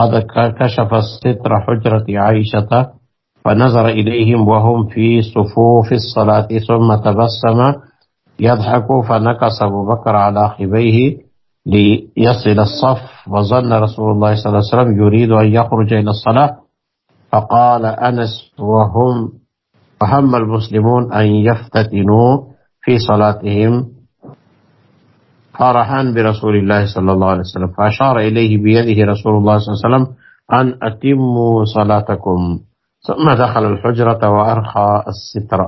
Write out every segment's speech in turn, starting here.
قد كشف الستر حجرة عائشة فنظر إليهم وهم في صفوف الصلاة ثم تبسم يضحك فنكس أبو بكر على خبيه ليصل الصف وظن رسول الله صلى الله عليه وسلم يريد أن يخرج إلى الصلاة فقال أنس وهم فهم المسلمون أن يفتتنوا في صلاتهم. فرحا برسول الله صلى الله عليه وسلم فأشار إليه بيده رسول الله صلى الله عليه وسلم أن أتموا صلاتكم ثم دخل الحجرة وأرخى الستر۔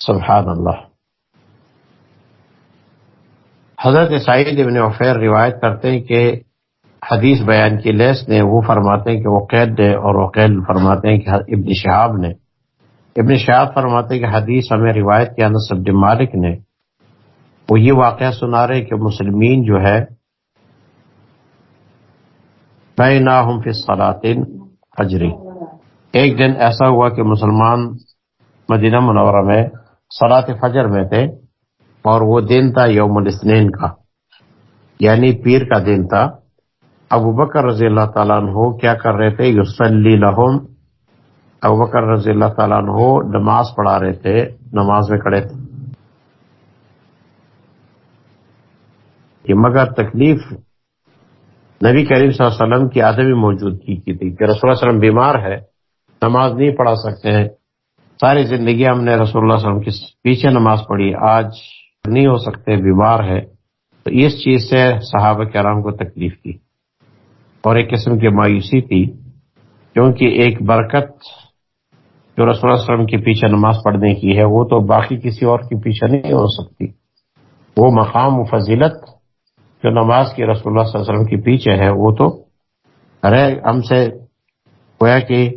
سبحان اللہ حضرت سعید ابن عفیر روایت کرتے ہیں کہ حدیث بیان کی لیس نے، وہ فرماتے ہیں کہ وہ قید نے اور وہ قید فرماتے ہیں کہ ابن شہاب نے۔ ابن شہاب فرماتے ہیں کہ حدیث ہمیں روایت کیا نصب مالک نے وہ یہ واقعہ سنا رہے کہ مسلمین جو ہے میں نا ہوں فلاطین فجری۔ ایک دن ایسا ہوا کہ مسلمان مدینہ منورہ میں سلاط فجر میں تھے اور وہ دن تھا یوم الاثنین کا۔ یعنی پیر کا دن تھا۔ ابو بکر رضی اللہ تعالیٰ عنہ کیا کر رہے تھے؟ یوسلی لہم۔ ابو بکر رضی اللہ تعالیٰ عنہ نماز پڑھا رہے تھے، نماز میں کھڑے تھے۔ یہ مگر تکلیف نبی کریم صلی اللہ علیہ وسلم کی آدمی موجودگی کی تھی کہ رسول اللہ علیہ وسلم بیمار ہے، نماز نہیں پڑھا سکتے ہیں۔ ساری زندگی ہم نے رسول اللہ علیہ وسلم کی پیچھے نماز پڑھی، آج نہیں ہو سکتے، بیمار ہے۔ تو اس چیز سے صحابہ کرام کو تکلیف کی۔ اور ایک قسم کی مایوسی تھی، کیونکہ ایک برکت جو رسول اللہ علیہ وسلم کے پیچھے نماز پڑھنے کی ہے، وہ تو باقی کسی اور کے پیچھے نہیں ہو سکتی۔ وہ مقام و فضیلت جو نماز کی رسول اللہ صلی اللہ علیہ وسلم کے پیچھے ہے، وہ تو ارے ہم سے گویا کہ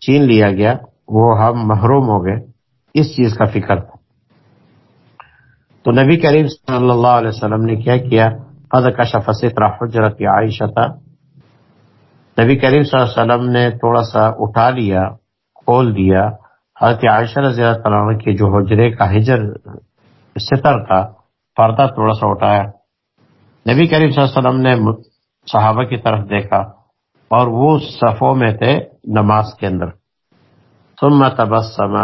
چین لیا گیا، وہ ہم محروم ہو گئے، اس چیز کا فکر تھا۔ تو نبی کریم صلی اللہ علیہ وسلم نے کیا کیا، قد کا شفصرا حجرت عائشہ تھا نبی کریم صلی اللہ علیہ وسلم نے تھوڑا سا اٹھا لیا، کھول دیا۔ حضرت عائشہ رضی اللہ عنہ کے جو حجرے کا ہجر ستر تھا پردہ تھوڑا سا اٹھایا۔ نبی کریم صلی اللہ علیہ وسلم نے صحابہ کی طرف دیکھا اور وہ صفوں میں تھے نماز کے اندر۔ ثم تبسم۔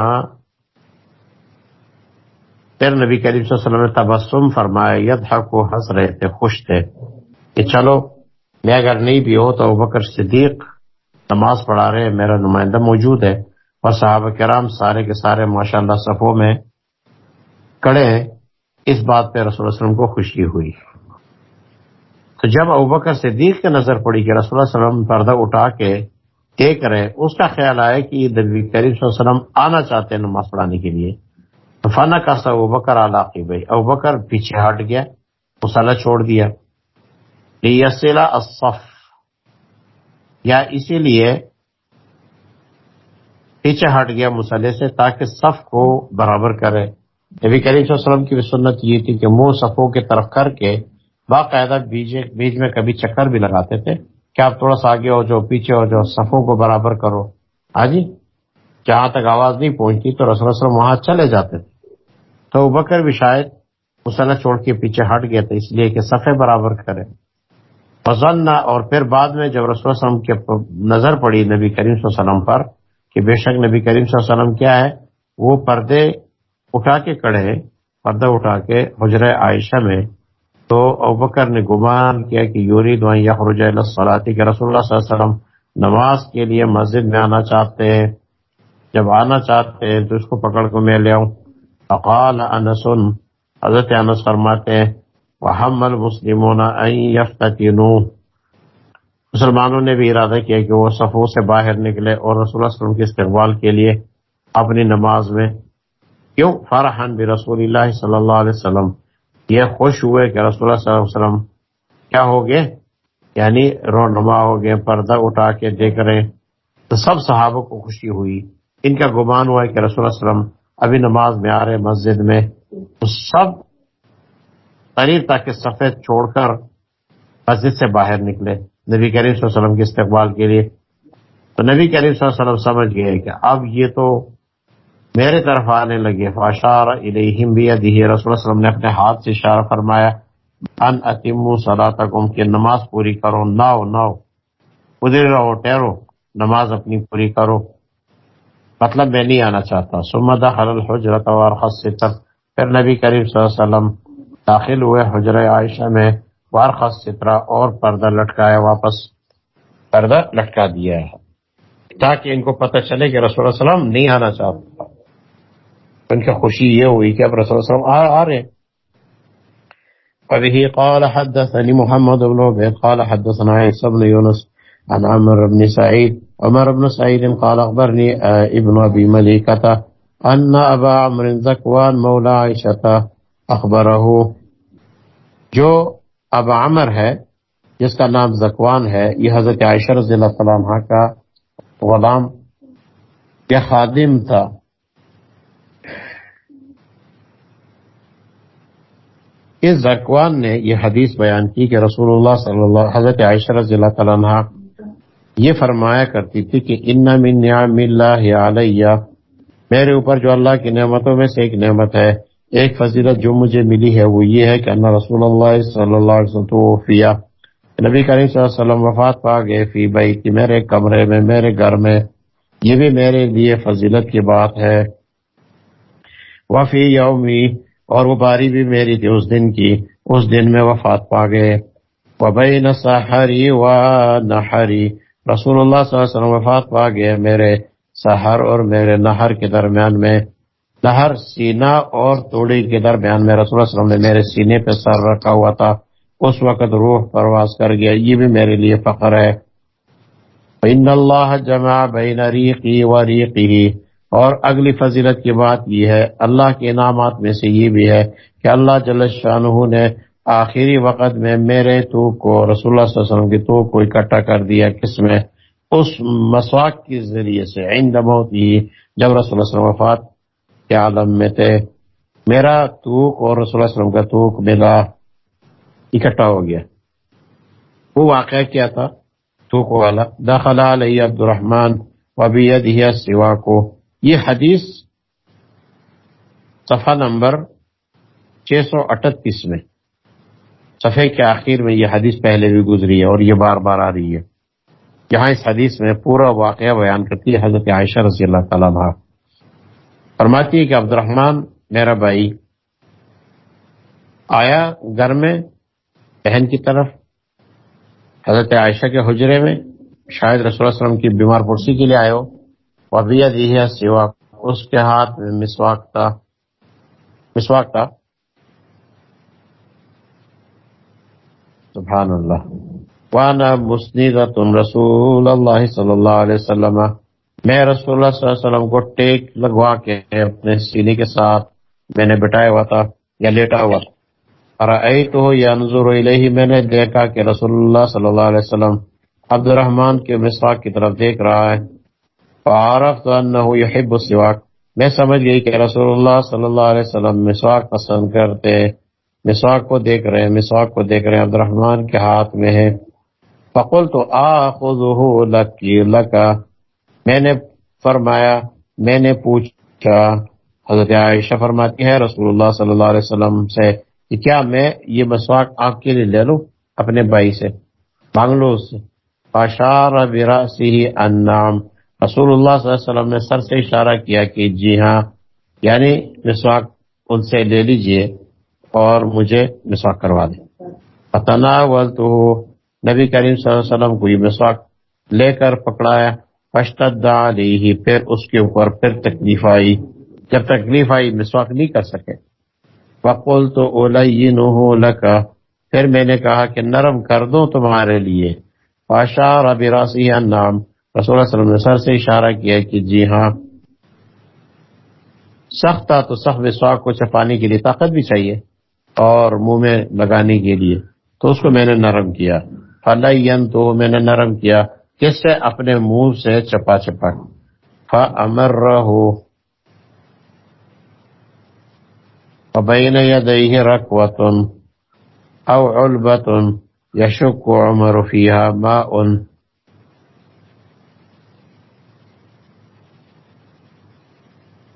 پھر نبی کریم صلی اللہ علیہ وسلم نے تبسم فرمایا یدحک وہ ہنس رہے تھے، خوش تھے کہ چلو، میں اگر نہیں بھی ہو تو بکر صدیق نماز پڑھا رہے میرا نمائندہ موجود ہے۔ اور صحابہ کرام سارے کے سارے ماشاء اللہ صفوں میں کڑے ہیں۔ اس بات پہ رسول اللہ علیہ وسلم کو خوشی ہوئی۔ تو جب ابوبکر صدیق کی نظر پڑی کہ رسول اللہ علیہ وسلم پردہ اٹھا کے دیکھ رہے اس کا خیال آیا کہ نبی کریم صلی اللہ علیہ وسلم آنا چاہتے ہیں نماز پڑھانے کے لیے۔ تو فنا کا سا ابو بکر علاقی بھائی۔ ابو بکر پیچھے ہٹ گیا مسالہ چھوڑ دیا۔ لیسلا الصف، یا اسی لیے پیچھے ہٹ گیا مسئلے سے تاکہ صف کو برابر کرے۔ نبی کریم صلی اللہ علیہ وسلم کی بھی سنت یہ تھی کہ منہ صفوں کی طرف کر کے باقاعدہ بیچ میں کبھی چکر بھی لگاتے تھے کہ آپ تھوڑا سا آگے ہو جو پیچھے ہو جو صفوں کو برابر کرو۔ ہاں جی؟ جہاں تک آواز نہیں پہنچتی تو رسول وسلم وہاں چلے جاتے تھے۔ تو بکر بھی شاید مسئلہ چھوڑ کے پیچھے ہٹ گیا تھا اس لیے کہ صفے برابر کرے۔ فضل اور پھر بعد میں جب رسول وسلم کے نظر پڑی نبی کریم صلی اللہ علیہ وسلم پر کہ بے شک نبی کریم صلی اللہ علیہ وسلم کیا ہے، وہ پردے اٹھا کے کڑے پردہ اٹھا کے حجر عائشہ میں تو ابکر نے گمان کیا کہ یوری دعائیں یخرج صلاحی کہ رسول اللہ صلی اللہ علیہ وسلم نماز کے لیے مسجد میں آنا چاہتے ہیں۔ جب آنا چاہتے ہیں تو اس کو پکڑ کو میں لے آؤں۔ فقال انس، حضرت انس فرماتے ہیں، وحم المسلمون ان یفتتنو مسلمانوں نے بھی ارادہ کیا کہ وہ صفوں سے باہر نکلے اور رسول اللہ علیہ وسلم کے استقبال کے لیے اپنی نماز میں، کیوں؟ فرحان بھی رسول اللہ صلی اللہ علیہ وسلم۔ یہ خوش ہوئے کہ رسول اللہ صلی اللہ علیہ وسلم کیا ہو گئے؟ یعنی رونما ہو گئے، پردہ اٹھا کے دیکھ رہے تو سب صحابوں کو خوشی ہوئی۔ ان کا گمان ہوا کہ رسول اللہ علیہ وسلم ابھی نماز میں آ رہے مسجد میں۔ تو سب قریب تاکہ سفید چھوڑ کر مسجد سے باہر نکلے۔ نبی کریم صلی اللہ علیہ وسلم کے استقبال کے لیے۔ تو نبی کریم صلی اللہ علیہ وسلم سمجھ گئے کہ اب یہ تو میرے طرف آنے لگے، فاشار علیہم بھی رسول اللہ وسلم نے اپنے ہاتھ سے اشارہ فرمایا، ان اتمو صلاتکم کی نماز پوری کرو، ناؤ ناؤ، ادھر رہو، ٹھہرو، نماز اپنی پوری کرو۔ مطلب میں نہیں آنا چاہتا۔ سمد حل حجرت اور ستر پھر نبی کریم صلی اللہ علیہ وسلم داخل ہوئے حجر عائشہ میں وارخص سترا اور پردہ لٹکایا، واپس پردہ لٹکا دیا ہے۔ تاکہ ان کو پتہ چلے کہ رسول اللہ علیہ وسلم نہیں آنا چاہتا۔ ان کی خوشی یہ ہوئی کہ اب رسول اللہ علیہ وسلم آ آ رہے ہیں۔ وبه قال حدثني محمد بن عبيد قال حدثنا عيسى بن يونس عن عمر بن سعيد عمر بن سعيد قال أخبرني ابن أبي مليكة أن أبا عمر زكوان مولى عائشة أخبره جو ابا عمر ہے، جس کا نام زکوان ہے، یہ حضرت عائشہ رضی اللہ عنہ کا غلام یا خادم تھا۔ اس زکوان نے یہ حدیث بیان کی کہ رسول اللہ صلی اللہ حضرت عائشہ رضی اللہ تعالیٰ عنہ، یہ فرمایا کرتی تھی کہ ان من نعم اللہ علیہ، میرے اوپر جو اللہ کی نعمتوں میں سے ایک نعمت ہے، ایک فضیلت جو مجھے ملی ہے، وہ یہ ہے کہ اللہ رسول اللہ صلی اللہ علیہ وسلم نبی کریم صلی اللہ علیہ وسلم وفات پا گئے فی بھائی کہ میرے کمرے میں، میرے گھر میں، یہ بھی میرے لیے فضیلت کی بات ہے۔ وفی یومی اور وہ باری بھی میری تھی اس دن کی۔ اس دن میں وفات پا گئے۔ وبین سحری و نحری رسول اللہ صلی اللہ علیہ وسلم وفات پا گئے میرے سحر اور میرے نہر کے درمیان میں۔ نہر سینہ اور توڑی کے درمیان میں رسول اللہ علیہ وسلم نے میرے سینے پہ سر رکھا ہوا تھا۔ اس وقت روح پرواز کر گیا۔ یہ بھی میرے لیے فخر ہے۔ ان اللہ جمع بین ریقی و ریقی اور اگلی فضیلت کی بات یہ ہے، اللہ کے انعامات میں سے یہ بھی ہے کہ اللہ جل شاہ نے آخری وقت میں میرے تو کو، رسول اللہ صلی اللہ علیہ وسلم کی تو کو اکٹھا کر دیا کس میں؟ اس مسواک کے ذریعے سے، عند موت ہی جب رسول اللہ علیہ وسلم وفات کے عالم میں تھے، میرا توک اور رسول اللہ علیہ وسلم کا توک ملا اکٹھا ہو گیا۔ وہ واقعہ کیا تھا؟ توک والا داخلہ علیہ عبد الرحمان وبید سوا کو یہ حدیث صفحہ نمبر چھ سو اٹھتیس میں، صفحے کے آخر میں یہ حدیث پہلے بھی گزری ہے اور یہ بار بار آ رہی ہے۔ یہاں اس حدیث میں پورا واقعہ بیان کرتی ہے حضرت عائشہ رضی اللہ تعالیٰ عنہ۔ فرماتی ہے کہ عبد الرحمان میرا بھائی آیا گھر میں بہن کی طرف، حضرت عائشہ کے حجرے میں، شاید رسول اللہ علیہ وسلم کی بیمار پرسی کے لیے آئے ہو۔ وبیا دی ہے اس کے ہاتھ میں مسواک تھا مسواک تھا سبحان اللہ۔ وانا مسندت رسول اللہ صلی اللہ علیہ وسلم۔ میں رسول اللہ صلی اللہ علیہ وسلم کو ٹیک لگوا کے اپنے سینے کے ساتھ میں نے بٹایا ہوا تھا یا لیٹا ہوا تھا۔ تو یا نظر الیہ، میں نے دیکھا کہ رسول اللہ صلی اللہ علیہ وسلم عبد الرحمان کے مسواک کی طرف دیکھ رہا ہے۔ فعرفت انه يحب السواک۔ میں سمجھ گئی کہ رسول اللہ صلی اللہ علیہ وسلم مسواک پسند کرتے، مسواک کو دیکھ رہے ہیں، مسواک کو دیکھ رہے ہیں عبد الرحمان کے ہاتھ میں ہے فقل تو آخذه لکی، لکا۔ میں نے فرمایا، میں نے پوچھا۔ حضرت عائشہ فرماتی ہے رسول اللہ صلی اللہ علیہ وسلم سے کہ کیا میں یہ مسواک آپ کے لیے لے لوں؟ اپنے بھائی سے مانگ لو اس سے۔ پاشار براسی انعام رسول اللہ صلی اللہ علیہ وسلم نے سر سے اشارہ کیا کہ جی ہاں یعنی مسواک ان سے لے لیجیے اور مجھے مسواک کروا دیں۔ اتنا تو نبی کریم صلی اللہ علیہ وسلم کو یہ مسواک لے کر پکڑایا۔ پشتد علیہ، پھر اس کے اوپر پھر تکلیف آئی۔ جب تکلیف آئی، مسواک نہیں کر سکے۔ وقل تو اولینہ لکا پھر میں نے کہا کہ نرم کر دوں تمہارے لیے۔ پاشار براسی النام رسول اللہ علیہ وسلم نے سر سے اشارہ کیا کہ جی ہاں سخت تھا تو سخت مسواک کو چپانے کے لیے طاقت بھی چاہیے اور منہ میں لگانے کے لیے۔ تو اس کو میں نے نرم کیا۔ فلین تو میں نے نرم کیا۔ کس سے؟ اپنے منہ سے چپا چپا۔ فمر رہو وبین یدیہ رکوتن او علبتن یشک عمر فیہا ماء۔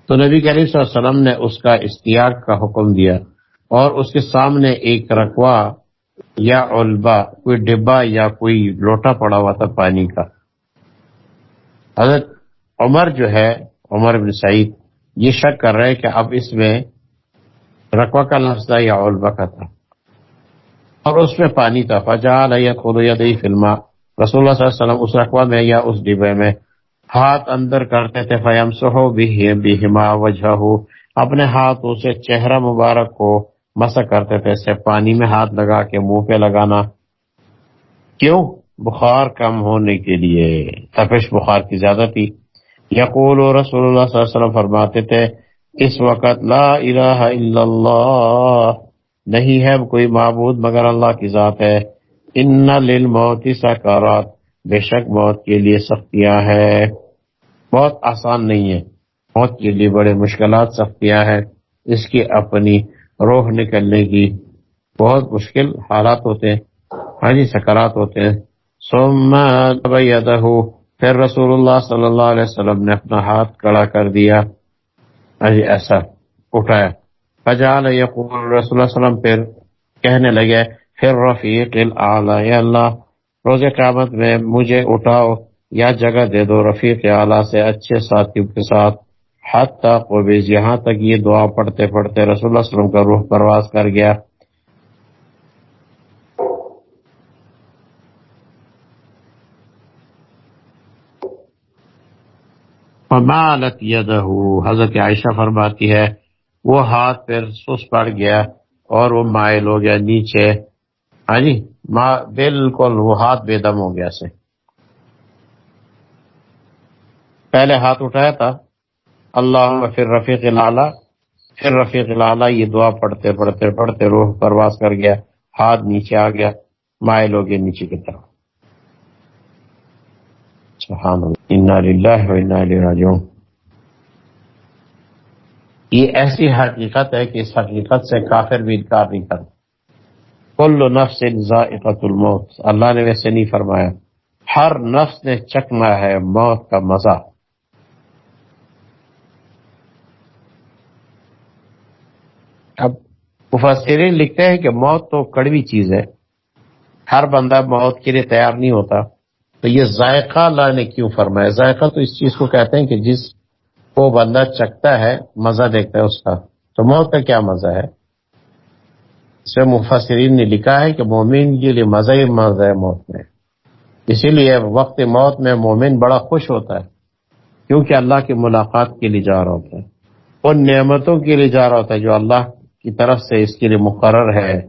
تو نبی کریم صلی اللہ علیہ وسلم نے اس کا اشتیاق کا حکم دیا اور اس کے سامنے ایک رکوا یا علبا کوئی ڈبا یا کوئی لوٹا پڑا ہوا تھا پانی کا۔ حضرت عمر جو ہے، عمر بن سعید، یہ شک کر رہے کہ اب اس میں رقوہ کا لفظ تھا یا علبا کا تھا۔ اور اس میں پانی تھا۔ فجا یا خود یا دئی فلما رسول اللہ صلی اللہ علیہ وسلم اس رقوہ میں یا اس ڈبے میں ہاتھ اندر کرتے تھے فیم سہو بھی ہما وجہ ہو اپنے ہاتھوں سے چہرہ مبارک کو مسا کرتے تھے اسے پانی میں ہاتھ لگا کے منہ پہ لگانا۔ کیوں؟ بخار کم ہونے کے لیے۔ تپش بخار کی زیادہ تھی۔ یقول و رسول اللہ صلی اللہ علیہ وسلم فرماتے تھے، اس وقت لا الہ الا اللہ نہیں ہے کوئی معبود مگر اللہ کی ذات ہے۔ ان للموت سکارات بے شک موت کے لیے سختیاں ہے بہت آسان نہیں ہے۔ موت کے لیے بڑے مشکلات سختیاں ہے اس کی اپنی روح نکلنے کی بہت مشکل حالات ہوتے ہیں۔ ہاں جی سکرات ہوتے ہیں۔ پھر رسول اللہ صلی اللہ علیہ وسلم نے اپنا ہاتھ کڑا کر دیا۔ ہاں جی ایسا اٹھایا۔ فجال یقول رسول اللہ وسلم، پھر کہنے لگے پھر رفیق الاعلی اللہ روز قیامت میں مجھے اٹھاؤ یا جگہ دے دو رفیق اعلیٰ سے اچھے ساتھیوں کے ساتھ۔ حتی قبیز یہاں تک یہ دعا پڑھتے پڑھتے رسول اللہ علیہ وسلم کا روح پرواز کر گیا۔ فمالت یدہ، حضرت عائشہ فرماتی ہے، وہ ہاتھ پھر سس پڑ گیا اور وہ مائل ہو گیا نیچے۔ ہاں جی؟ بالکل وہ ہاتھ بے دم ہو گیا سے۔ پہلے ہاتھ اٹھایا تھا۔ اللہ پھر رفیق لالا پھر رفیق لالا یہ دعا پڑھتے پڑھتے پڑھتے روح پرواز کر گیا۔ ہاتھ نیچے آ گیا۔ مائل ہو گیا نیچے کی طرف۔ یہ ایسی حقیقت ہے کہ اس حقیقت سے کافر بھی انکار نہیں کرتا کل نفس ذائقت الموت۔ اللہ نے ویسے نہیں فرمایا، ہر نفس نے چکنا ہے موت کا مزہ۔ اب مفسرین لکھتے ہیں کہ موت تو کڑوی چیز ہے۔ ہر بندہ موت کے لیے تیار نہیں ہوتا۔ تو یہ ذائقہ اللہ نے کیوں فرمایا؟ ذائقہ تو اس چیز کو کہتے ہیں کہ جس کو بندہ چکتا ہے، مزہ دیکھتا ہے اس کا۔ تو موت کا کیا مزہ ہے؟ اس میں مفسرین نے لکھا ہے کہ مومن کے لیے مزہ ہی مزہ ہے موت میں۔ اسی لیے وقت موت میں مومن بڑا خوش ہوتا ہے، کیونکہ اللہ کی ملاقات کے لیے جا رہا ہوتا ہے۔ ان نعمتوں کے لیے جا رہا ہوتا ہے جو اللہ کی طرف سے اس کے لیے مقرر ہے۔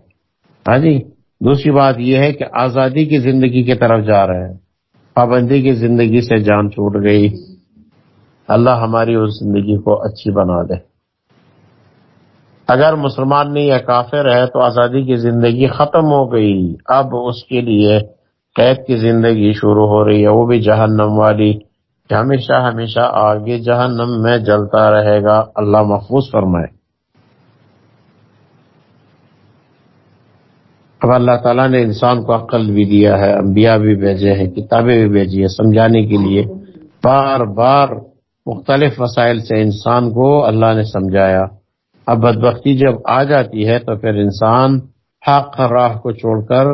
ہاں جی دوسری بات یہ ہے کہ آزادی کی زندگی کی طرف جا رہے ہیں۔ پابندی کی زندگی سے جان چھوٹ گئی۔ اللہ ہماری اس زندگی کو اچھی بنا دے۔ اگر مسلمان نہیں یا کافر ہے تو آزادی کی زندگی ختم ہو گئی۔ اب اس کے لیے قید کی زندگی شروع ہو رہی ہے، وہ بھی جہنم والی۔ ہمیشہ ہمیشہ آگے جہنم میں جلتا رہے گا۔ اللہ محفوظ فرمائے۔ اب اللہ تعالیٰ نے انسان کو عقل بھی دیا ہے، انبیاء بھی بھیجے ہیں، کتابیں بھی بھیجی ہیں، سمجھانے کے لیے۔ بار بار مختلف وسائل سے انسان کو اللہ نے سمجھایا۔ اب بدبختی جب آ جاتی ہے تو پھر انسان حق راہ کو چھوڑ کر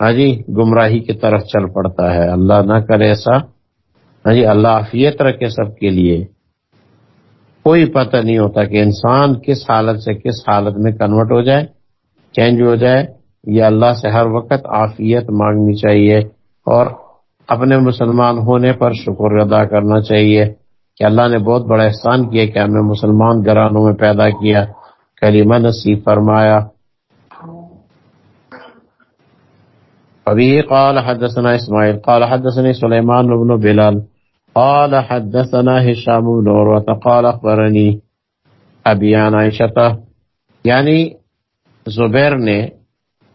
ہاں جی گمراہی کی طرف چل پڑتا ہے۔ اللہ نہ کرے ایسا۔ ہاں جی اللہ عافیت رکھے سب کے لیے۔ کوئی پتہ نہیں ہوتا کہ انسان کس حالت سے کس حالت میں کنورٹ ہو جائے چینج ہو جائے۔ یہ اللہ سے ہر وقت عافیت مانگنی چاہیے اور اپنے مسلمان ہونے پر شکر ادا کرنا چاہیے۔ کہ اللہ نے بہت بڑا احسان کیا کہ ہمیں مسلمان گرانوں میں پیدا کیا کریمہ نصیب فرمایا۔ ابھی قال حدثنا اسماعیل، قال حدثنا سلیمان بن بلال، قال حدثنا هشام بن عروة قال اخبرني ابیان عائشہ۔ یعنی زبیر نے،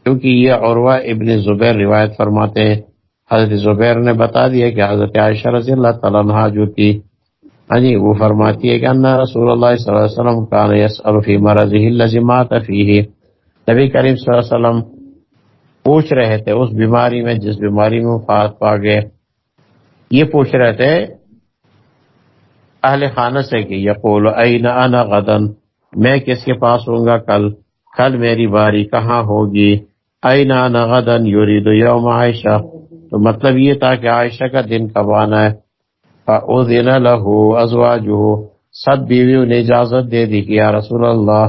کیونکہ یہ عروہ ابن زبیر روایت فرماتے ہیں، حضرت زبیر نے بتا دیا کہ حضرت عائشہ رضی اللہ تعالیٰ عنہ جو تھی ہاں جی وہ فرماتی ہے کہ انہ رسول اللہ صلی اللہ علیہ وسلم کان یسأل فی مرضه الذی مات فیہ۔ نبی کریم صلی اللہ علیہ وسلم پوچھ رہے تھے اس بیماری میں، جس بیماری میں وفات پا گئے۔ یہ پوچھ رہے تھے اہل خانہ سے کہ یقول این انا غدن میں کس کے پاس ہوں گا کل؟ کل میری باری کہاں ہوگی؟ اینا نغدن یورید یوم عائشہ۔ تو مطلب یہ تھا کہ عائشہ کا دن کب آنا ہے؟ فَأُذِنَ لَهُ أَزْوَاجُهُ۔ سب بیویوں نے اجازت دے دی کہ یا رسول اللہ،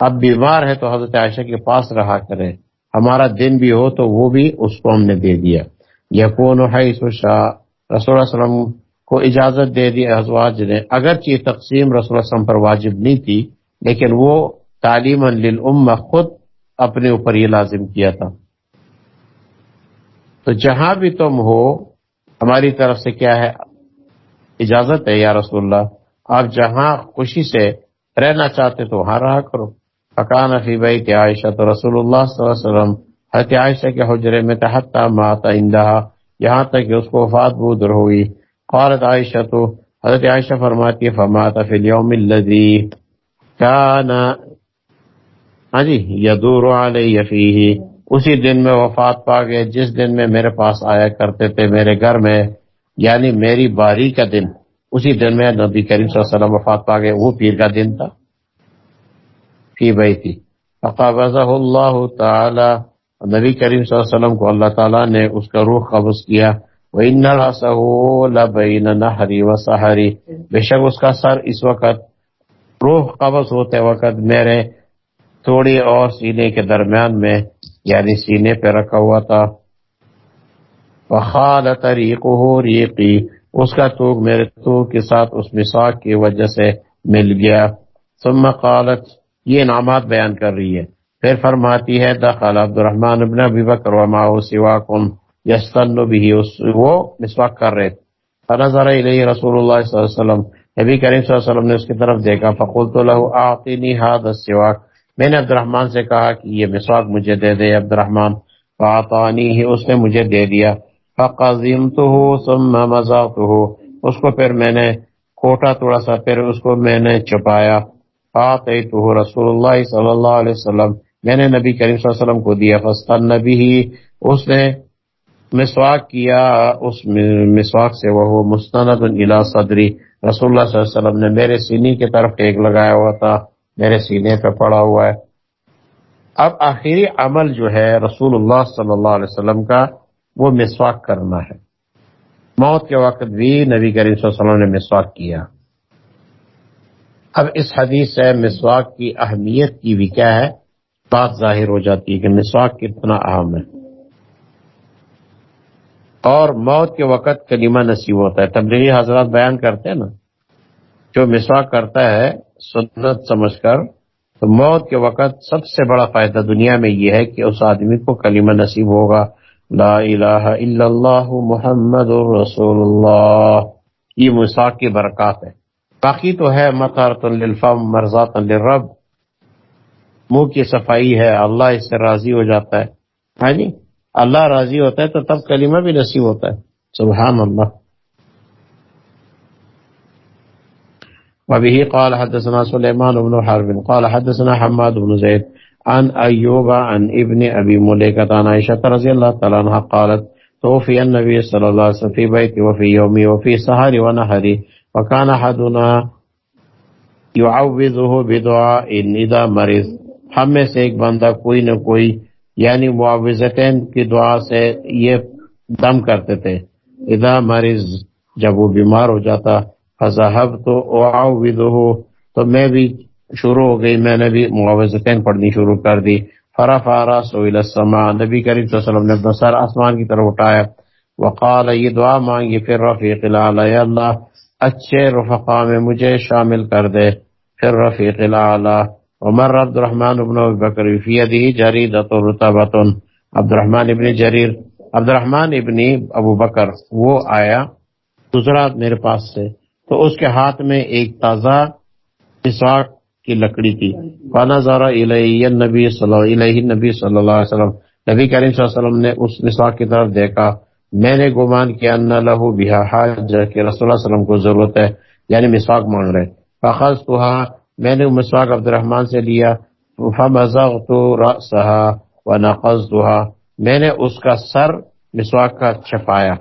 اب بیمار ہے تو حضرت عائشہ کے پاس رہا کرے ہمارا دن بھی ہو تو وہ بھی اس کو ہم نے دے دیا۔ یقون حیث شاہ رسول اللہ علیہ وسلم کو اجازت دے دی ازواج نے۔ اگرچہ تقسیم رسول اللہ علیہ وسلم پر واجب نہیں تھی، لیکن وہ تعلیم للامہ خود اپنے اوپر یہ لازم کیا تھا۔ تو جہاں بھی تم ہو، ہماری طرف سے کیا ہے؟ اجازت ہے، یا رسول اللہ، آپ جہاں خوشی سے رہنا چاہتے تو وہاں رہا کرو۔ فکان فی بھائی بیت عائشہ تو رسول اللہ صلی اللہ علیہ وسلم، حضرت عائشہ کے حجرے میں تحتا مات اندہا یہاں تک کہ اس کو وفات بودر ہوئی۔ قالت عائشہ تو حضرت عائشہ فرماتی ہے فمات فی اليوم الذی کان۔ ہاں جی یدور علی فیہ۔ اسی دن میں وفات پا گئے، جس دن میں میرے پاس آیا کرتے تھے، میرے گھر میں یعنی میری باری کا دن۔ اسی دن میں نبی کریم صلی اللہ علیہ وسلم وفات پا گئے، وہ پیر کا دن تھا۔ فی بیتی۔ فقبضہ اللہ تعالی۔ نبی کریم صلی اللہ علیہ وسلم کو اللہ تعالیٰ نے اس کا روح قبض کیا۔ وَإِنَّ رَأْسَهُ لَبَيْنَ نَحْرِ وَسَحَرِ بے شک اس کا سر اس وقت روح قبض ہوتے وقت میرے تھوڑی اور سینے کے درمیان میں یعنی سینے پہ رکھا ہوا تھا۔ وَخَالَ طَرِيقُهُ رِيقِي اس کا توق میرے توق کے ساتھ اس مساق کی وجہ سے مل گیا۔ ثم قالت، یہ انعامات بیان کر رہی ہے۔ پھر فرماتی ہے، دخل عبد الرحمن ابن ابی بکر ومعه سواکم، یستن به وہ مسواک کر رہے فنظر الیہ رسول اللہ صلی اللہ علیہ وسلم۔ نبی کریم صلی اللہ علیہ وسلم نے اس کی طرف دیکھا، فقلت له، اعطنی هذا السواک۔ میں نے عبد الرحمن سے کہا کہ یہ مسواک مجھے دے دے عبد الرحمن فاعطانی اس نے مجھے دے دیا۔ فقزمته ثم مزقته۔ اس کو پھر میں نے کوٹا تھوڑا سا پھر اس کو میں نے چپایا فاعطیته رسول اللہ صلی اللہ علیہ وسلم۔ میں نے نبی کریم صلی اللہ علیہ وسلم کو دیا۔ فستن نبی ہی اس نے مسواک کیا۔ اس مسواک سے وہ مستند الى صدری۔ رسول اللہ صلی اللہ علیہ وسلم نے میرے سینے کی طرف ٹیک لگایا ہوا تھا۔ میرے سینے پہ پڑا ہوا ہے۔ اب آخری عمل جو ہے رسول اللہ صلی اللہ علیہ وسلم کا وہ مسواک کرنا ہے۔ موت کے وقت بھی نبی کریم صلی اللہ علیہ وسلم نے مسواک کیا۔ اب اس حدیث سے مسواک کی اہمیت کی بھی کیا ہے؟ بات ظاہر ہو جاتی ہے کہ مسواک کتنا اہم ہے۔ اور موت کے وقت کلمہ نصیب ہوتا ہے۔ تبلیغی حضرات بیان کرتے ہیں نا، جو مسواک کرتا ہے، سنت سمجھ کر، تو موت کے وقت سب سے بڑا فائدہ دنیا میں یہ ہے کہ اس آدمی کو کلمہ نصیب ہوگا۔ لا الہ الا اللہ محمد رسول اللہ۔ یہ مساق کی برکات ہے۔ باقی تو ہے مطارت للفم مرزات للرب۔ منہ کی صفائی ہے، اللہ اس سے راضی ہو جاتا ہے۔ ہاں جی؟ اللہ راضی ہوتا ہے تو تب کلمہ بھی نصیب ہوتا ہے۔ سبحان اللہ۔ وبه قال حدثنا سليمان بن حرب، قال حدثنا حماد بن زيد عن أيوب عن ابن أبي مليكة عن عائشة رضي الله تعالى عنها قالت توفي النبي صلى الله عليه وسلم في بيتي وفي يومي وفي سهري ونهري وكان أحدنا يعوذه بدعاء إذا مرض۔ ہم میں سے ایک بندہ کوئی نہ کوئی یعنی معاوضتین کی دعا سے یہ دم کرتے تھے۔ اذا مریض جب وہ بیمار ہو جاتا فضحب تو اعوذه تو میں بھی شروع ہو گئی، میں نے بھی معاوضتین پڑھنی شروع کر دی۔ فرفع راسو الى السماء۔ نبی کریم صلی اللہ علیہ وسلم نے اپنا سر آسمان کی طرف اٹھایا۔ وقال، یہ دعا مانگی، پھر رفیق العلی یا اللہ، اچھے رفقا میں مجھے شامل کر دے۔ پھر رفیق العلی عمر عبد الرحمن ابن بکر، فی یدہ جریدت رتبت عبد الرحمن ابن جریر، عبد الرحمن ابن ابو بکر، وہ آیا دوسرا میرے پاس سے۔ تو اس کے ہاتھ میں ایک تازہ مسواک کی لکڑی تھی۔ فانا زارا نبی صلی اللہ علیہ نبی صلی اللہ علیہ وسلم۔ نبی کریم صلی اللہ علیہ وسلم نے اس مسواک کی طرف دیکھا۔ میں نے گمان کیا ان لہو بہا حاج کہ رسول اللہ علیہ وسلم کو ضرورت ہے یعنی مسواک مانگ رہے۔ فخذ تو میں نے مسواک عبد الرحمن سے لیا۔ فمزغت رأسها ونقضتها میں نے اس کا سر مسواک کا چھپایا۔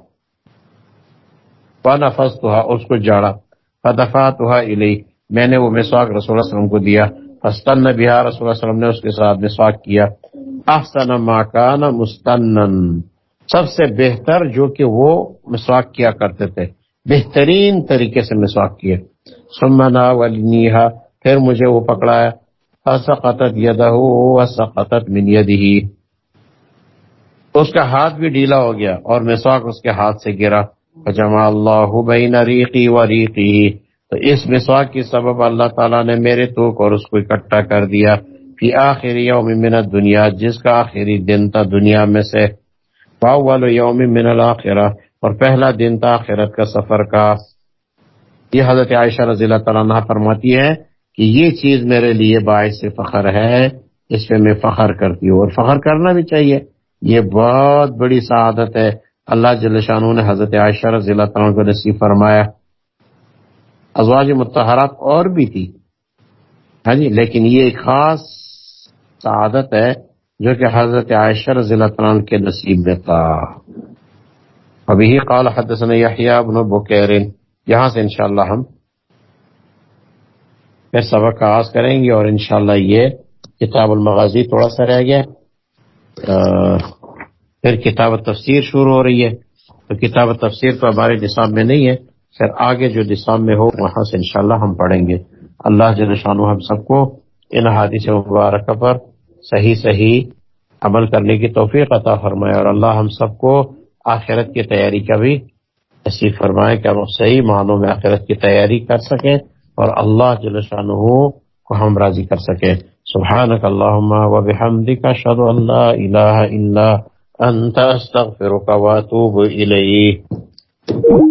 ونفضتها اس کو جاڑا۔ فدفعتها الی میں نے وہ مسواک رسول اللہ علیہ وسلم کو دیا۔ استن بہار رسول اللہ علیہ وسلم نے اس کے ساتھ مسواک کیا۔ احسن ما کان مستنن۔ سب سے بہتر جو کہ وہ مسواک کیا کرتے تھے۔ بہترین طریقے سے مسواک کیے۔ سمنا ولنیہا پھر مجھے وہ پکڑایا۔ فسقطت یدہ وسقطت من یدہ اس کا ہاتھ بھی ڈھیلا ہو گیا اور مسواک اس کے ہاتھ سے گرا۔ فجمع اللہ بین ریقی و ریقی۔ تو اس مسواک کی سبب اللہ تعالیٰ نے میرے توک اور اس کو اکٹھا کر دیا فی آخری یوم من الدنیا، جس کا آخری دن تھا دنیا میں سے۔ واول یوم من الاخرہ، اور پہلا دن تھا آخرت کا سفر کا۔ یہ حضرت عائشہ رضی اللہ تعالیٰ عنہ فرماتی ہے کہ یہ چیز میرے لیے باعث فخر ہے، اس پہ میں فخر کرتی ہوں۔ اور فخر کرنا بھی چاہیے۔ یہ بہت بڑی سعادت ہے۔ اللہ جل شانہ نے حضرت عائشہ رضی اللہ تعالیٰ کو نصیب فرمایا۔ ازواج متحرات اور بھی تھی۔ ہاں جی لیکن یہ ایک خاص سعادت ہے جو کہ حضرت عائشہ رضی اللہ تعالیٰ کے نصیب میں تھا۔ ابھی قال حدثنا یحییٰ بن بکیر۔ یہاں سے انشاءاللہ ہم پھر سبق کا آغاز کریں گے اور انشاءاللہ یہ کتاب المغازی تھوڑا سا رہ گیا۔ پھر کتاب تفسیر شروع ہو رہی ہے۔ تو کتاب تفسیر تو ہمارے نصاب میں نہیں ہے۔ پھر آگے جو نصاب میں ہو، وہاں سے انشاءاللہ ہم پڑھیں گے۔ اللہ جل شانو ہم سب کو ان حادث مبارکہ پر صحیح صحیح عمل کرنے کی توفیق عطا فرمائے اور اللہ ہم سب کو آخرت کی تیاری کا بھی نصیب فرمائے کہ ہم صحیح معنوں میں آخرت کی تیاری کر سکیں اور اللہ جل شانہ کو ہم راضی کر سکیں۔ سبحانك اللهم وبحمدك اشهد ان لا اله الا انت استغفرك واتوب اليك